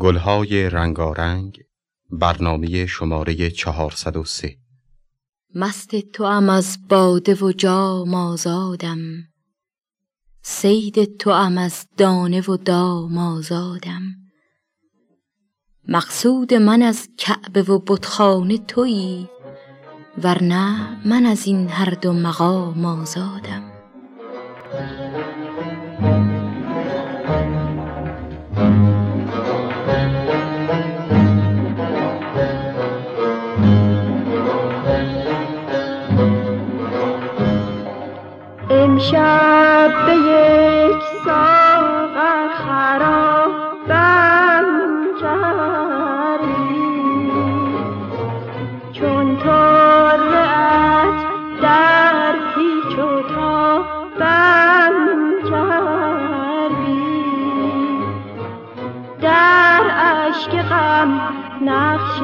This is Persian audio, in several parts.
گلهای رنگارنگ برنامه شماره 403 مست تو ام از باده و جام آزادم. سید تو ام از دانه و دام آزادم. مقصود من از کعبه و بتخانه تویی ورنه من از این هر دو مقام آزادم. امشب به یک ساغر خرابم کردی چون ترعت در پیچ و تابم کردی در اشک غم نقش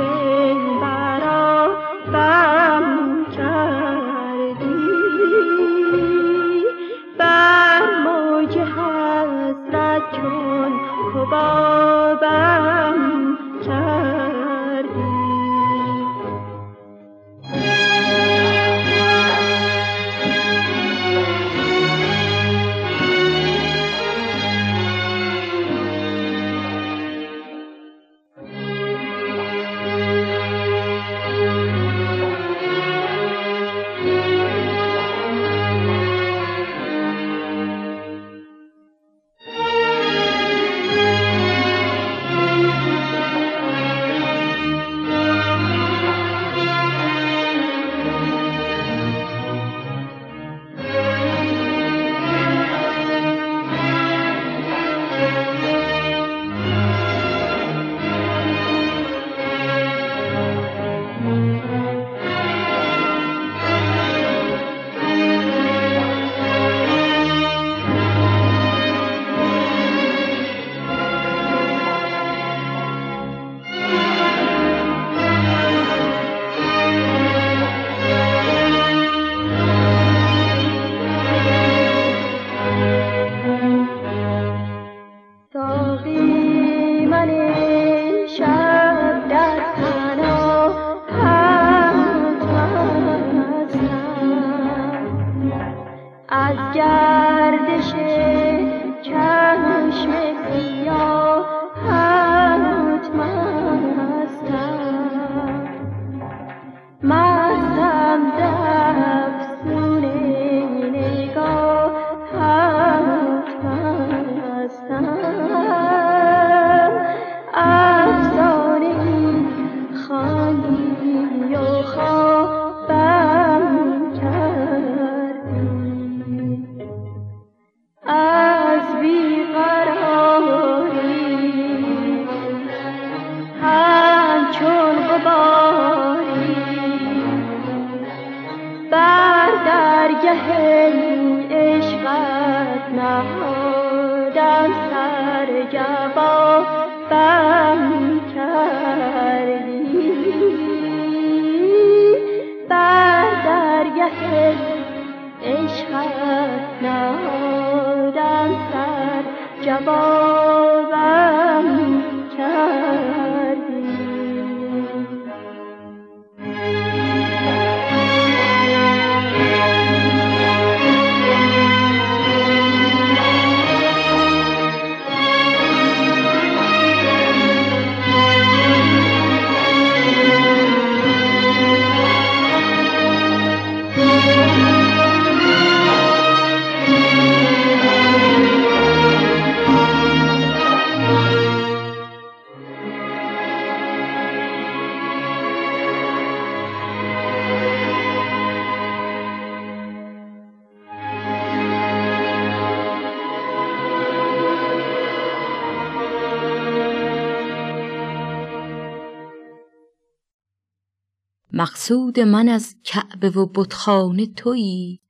مقصود من از کعبه و بتخانه تویی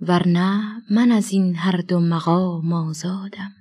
ورنه من از این هر دو مقام آزادم.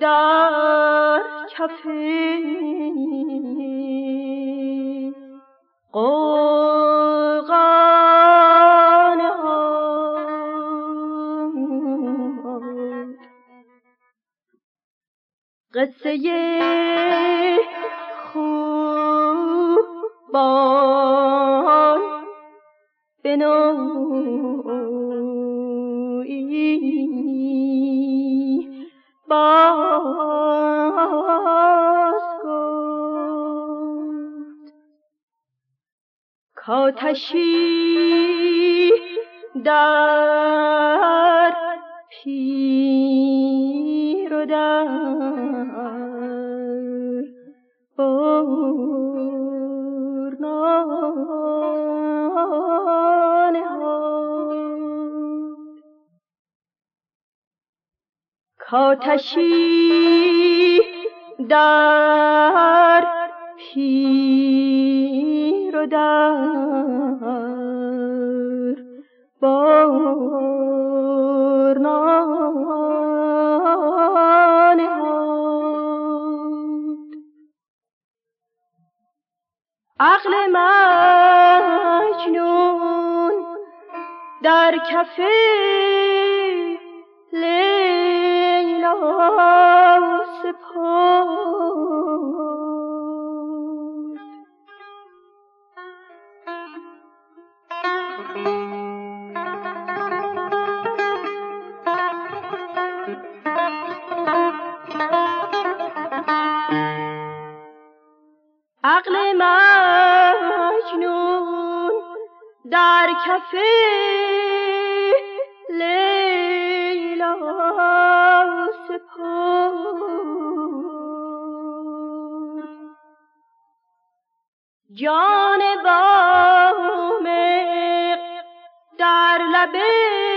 در کف قصه کاتشی در پیر و در کاتشی در پیر و در بارنانه عقل مجنون در کفه عقل مجنون در کفه جان بام در لبه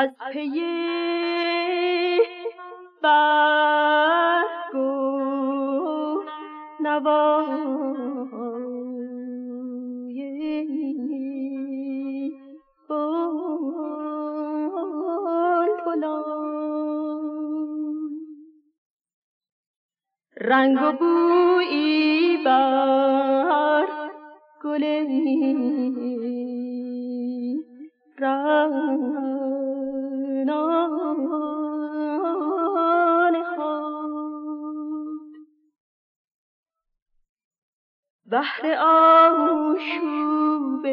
از پی برگ و رنگ و بویی بر گل رنانه بحر آشوب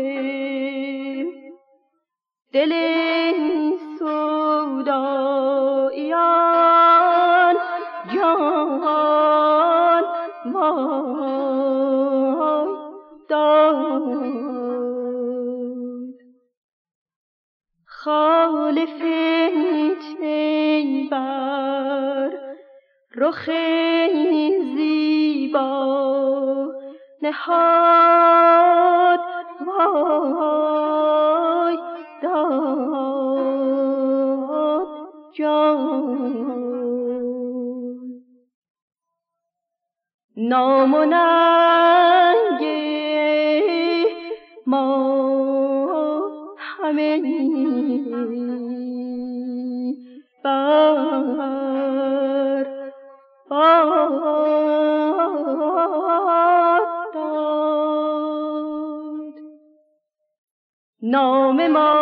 دل سودایان جان وای داد. خال فتنه بر رخ زیبا نهاد وای داد جان. نام و ننگ ما همه نام ما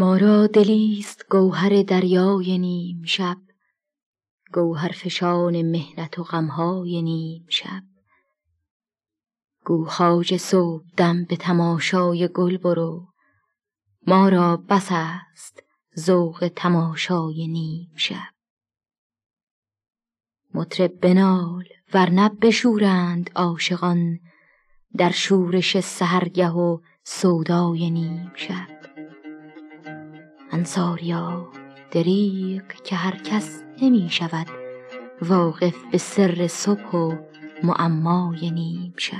ما را دلیست گوهر دریای نیم شب گوهر فشان مهنت و غمهای نیم شب. گو خواجه صبح دم به تماشای گل برو ما را بس است ذوق تماشای نیم شب. مطرب بنال ورنه بشورند عاشقان در شورش سحرگه و سودای نیم شب. انصاریا دریغ که هر کس نمی شود واقف به سر صبح و معمای نیم شب.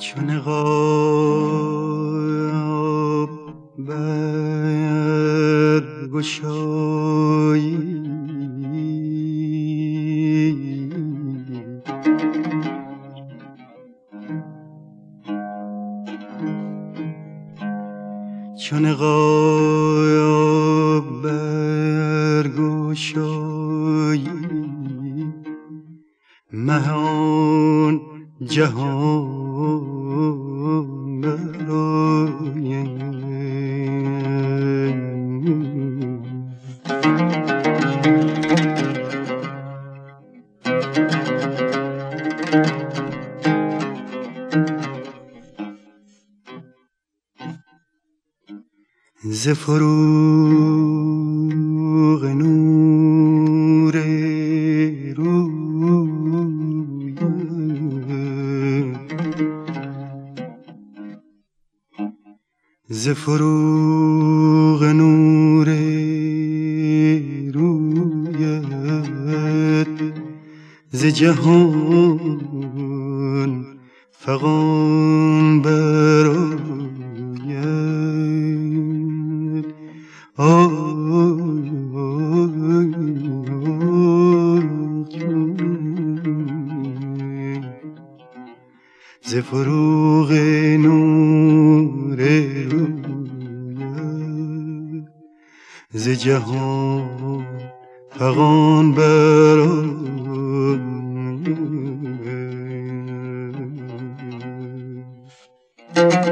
چون غاب برگشایی جهان برآید ز فروغ ز فروغ نور رویت ز جهان فغان برآید آی ز فروغ جهان فغان برآید همه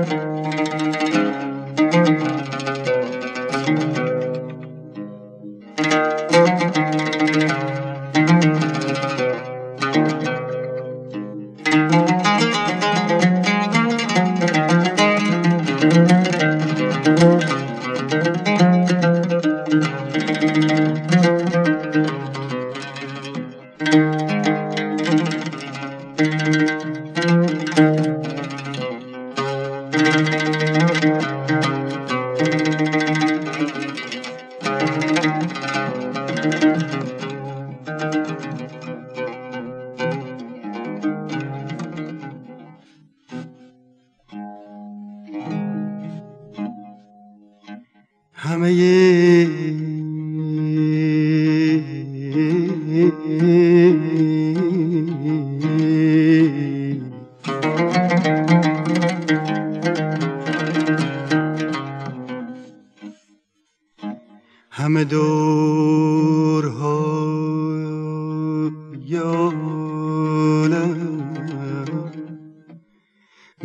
همه دورها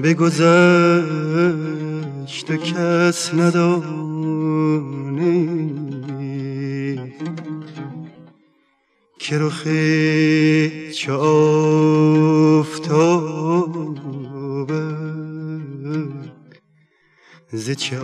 بگذشت و کس ندانه که رخ چه آفتابد ز چه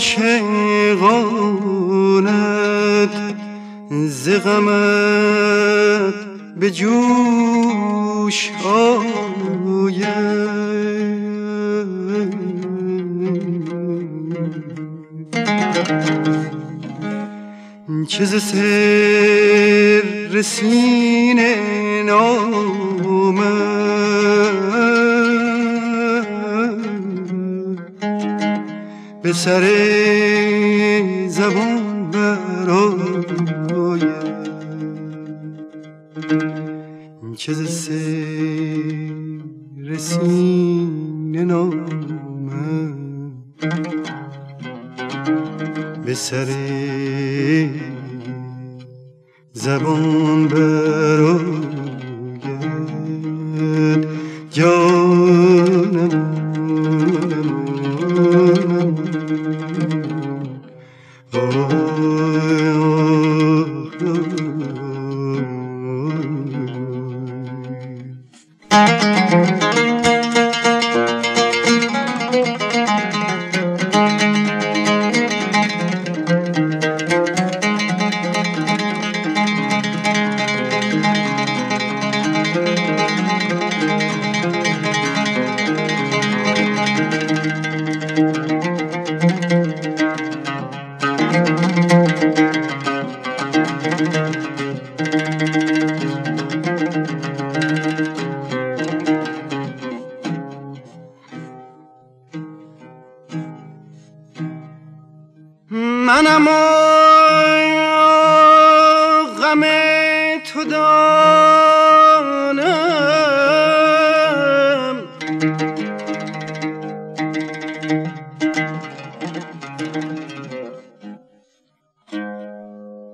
عاشقانت ز غمت به جوش آید. چه ز سر سینه نامد به سر زبان براید چه ز سر سینه نامد به سر زبان براید جانم.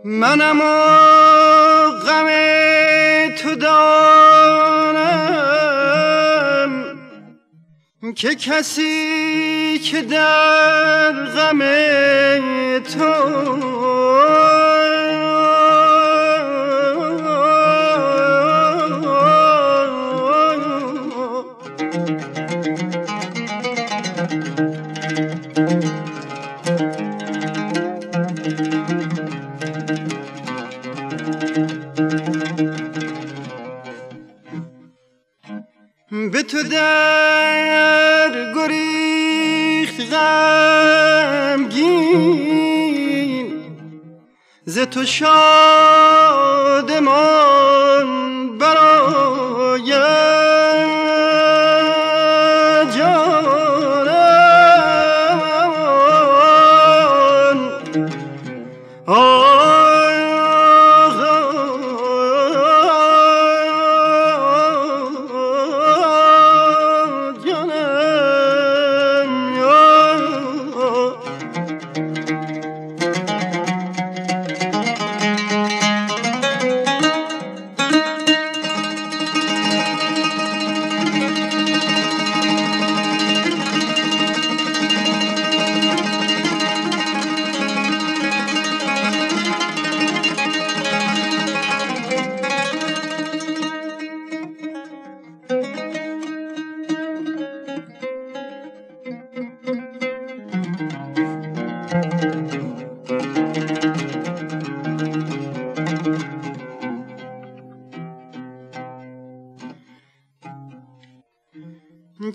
منم و غم تو دانم که کسی که در غم تو تو در گریخت غمگین. ز تو شادمان براید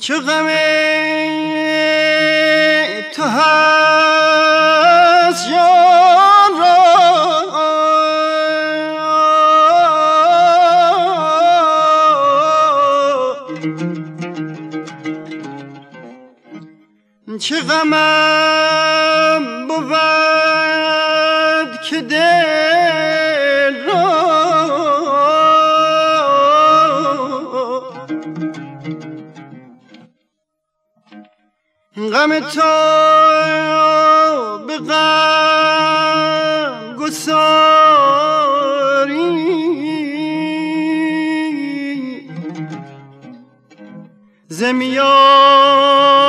چه غم تو هست جان را. چه غمم غم تو به گساری. زمیان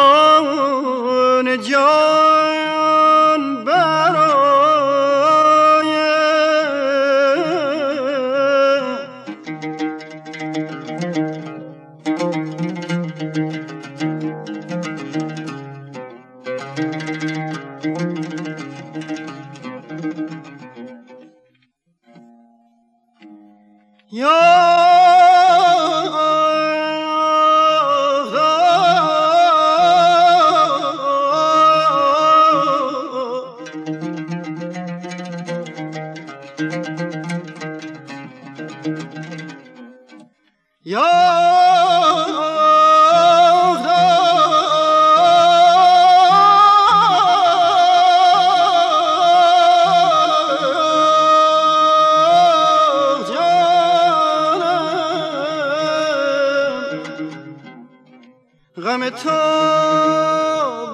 غم تو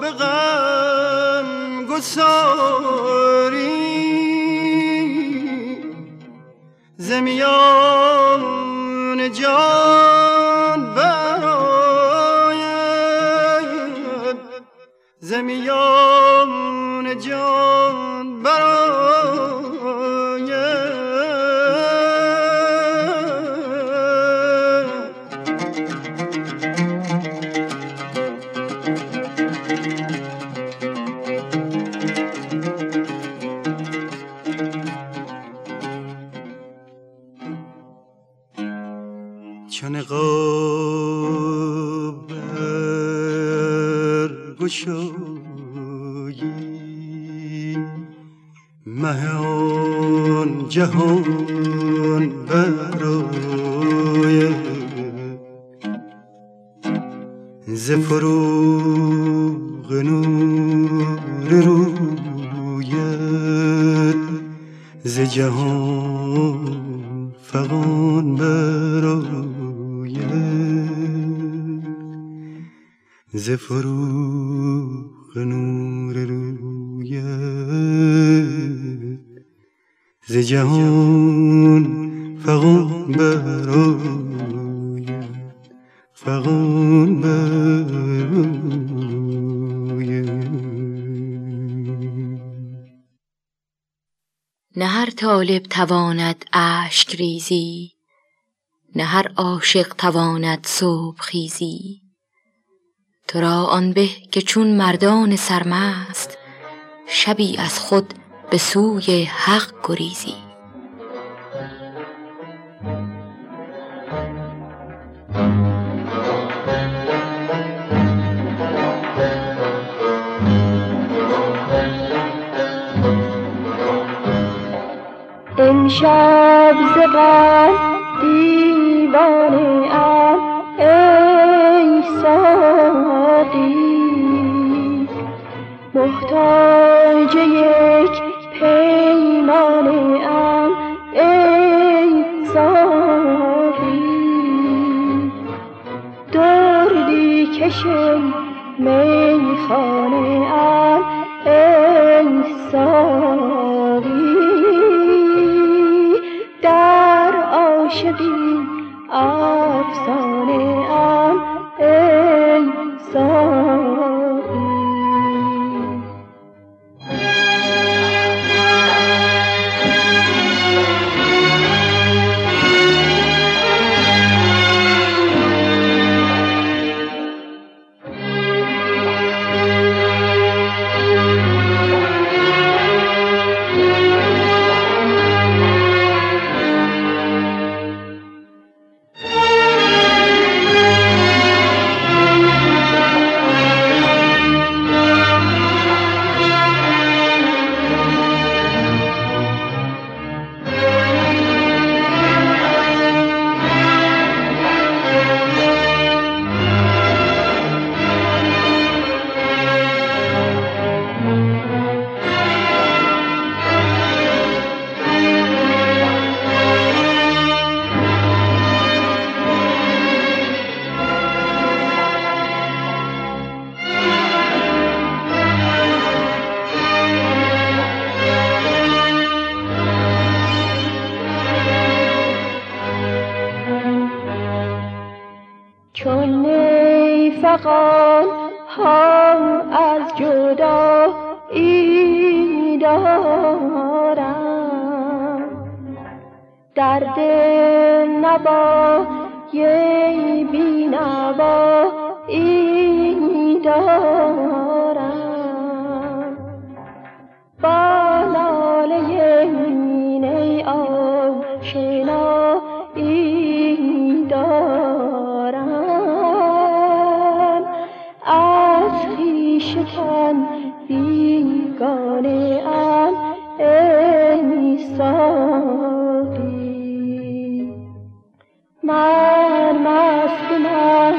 به غم گساری. زمیان جان براید زمیان جان جهان برای ز فروغ نور رویت ز جهان فغان براید ز فروغ نور ز جهان فغان براید فغان نه هر طالب تواند اشک ریزی نه هر عاشق تواند صبح خیزی. تو را آن به که چون مردان سرمست شبی از خود به سوی حق گریزی. امشب ز فغان ها از جدا ای دارم در نبا یه بی نبا ای دارم بیگانه ام ای ساقی من مست مستم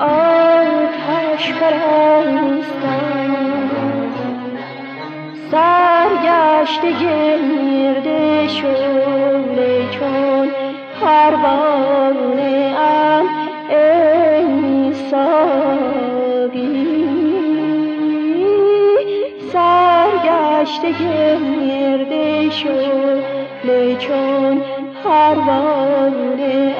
آتش پرستم سرگشت گرد شعله چون پروانه ام ای ساقی سرگشت گرد شعله چون پروانه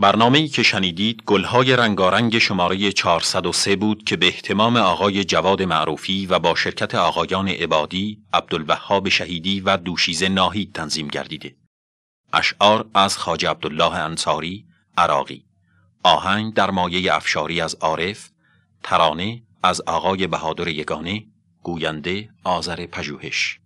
برنامه‌ای که شنیدید گلهای رنگارنگ شماره 403 بود که به اهتمام آقای جواد معروفی و با شرکت آقایان عبادی، عبدالوهاب شهیدی و دوشیزه ناهید تنظیم گردیده. اشعار از خاج عبدالله انصاری، عراقی. آهنگ در مایه افشاری از عارف، ترانه از آقای بهادر یگانه، گوینده آذر پژوهش.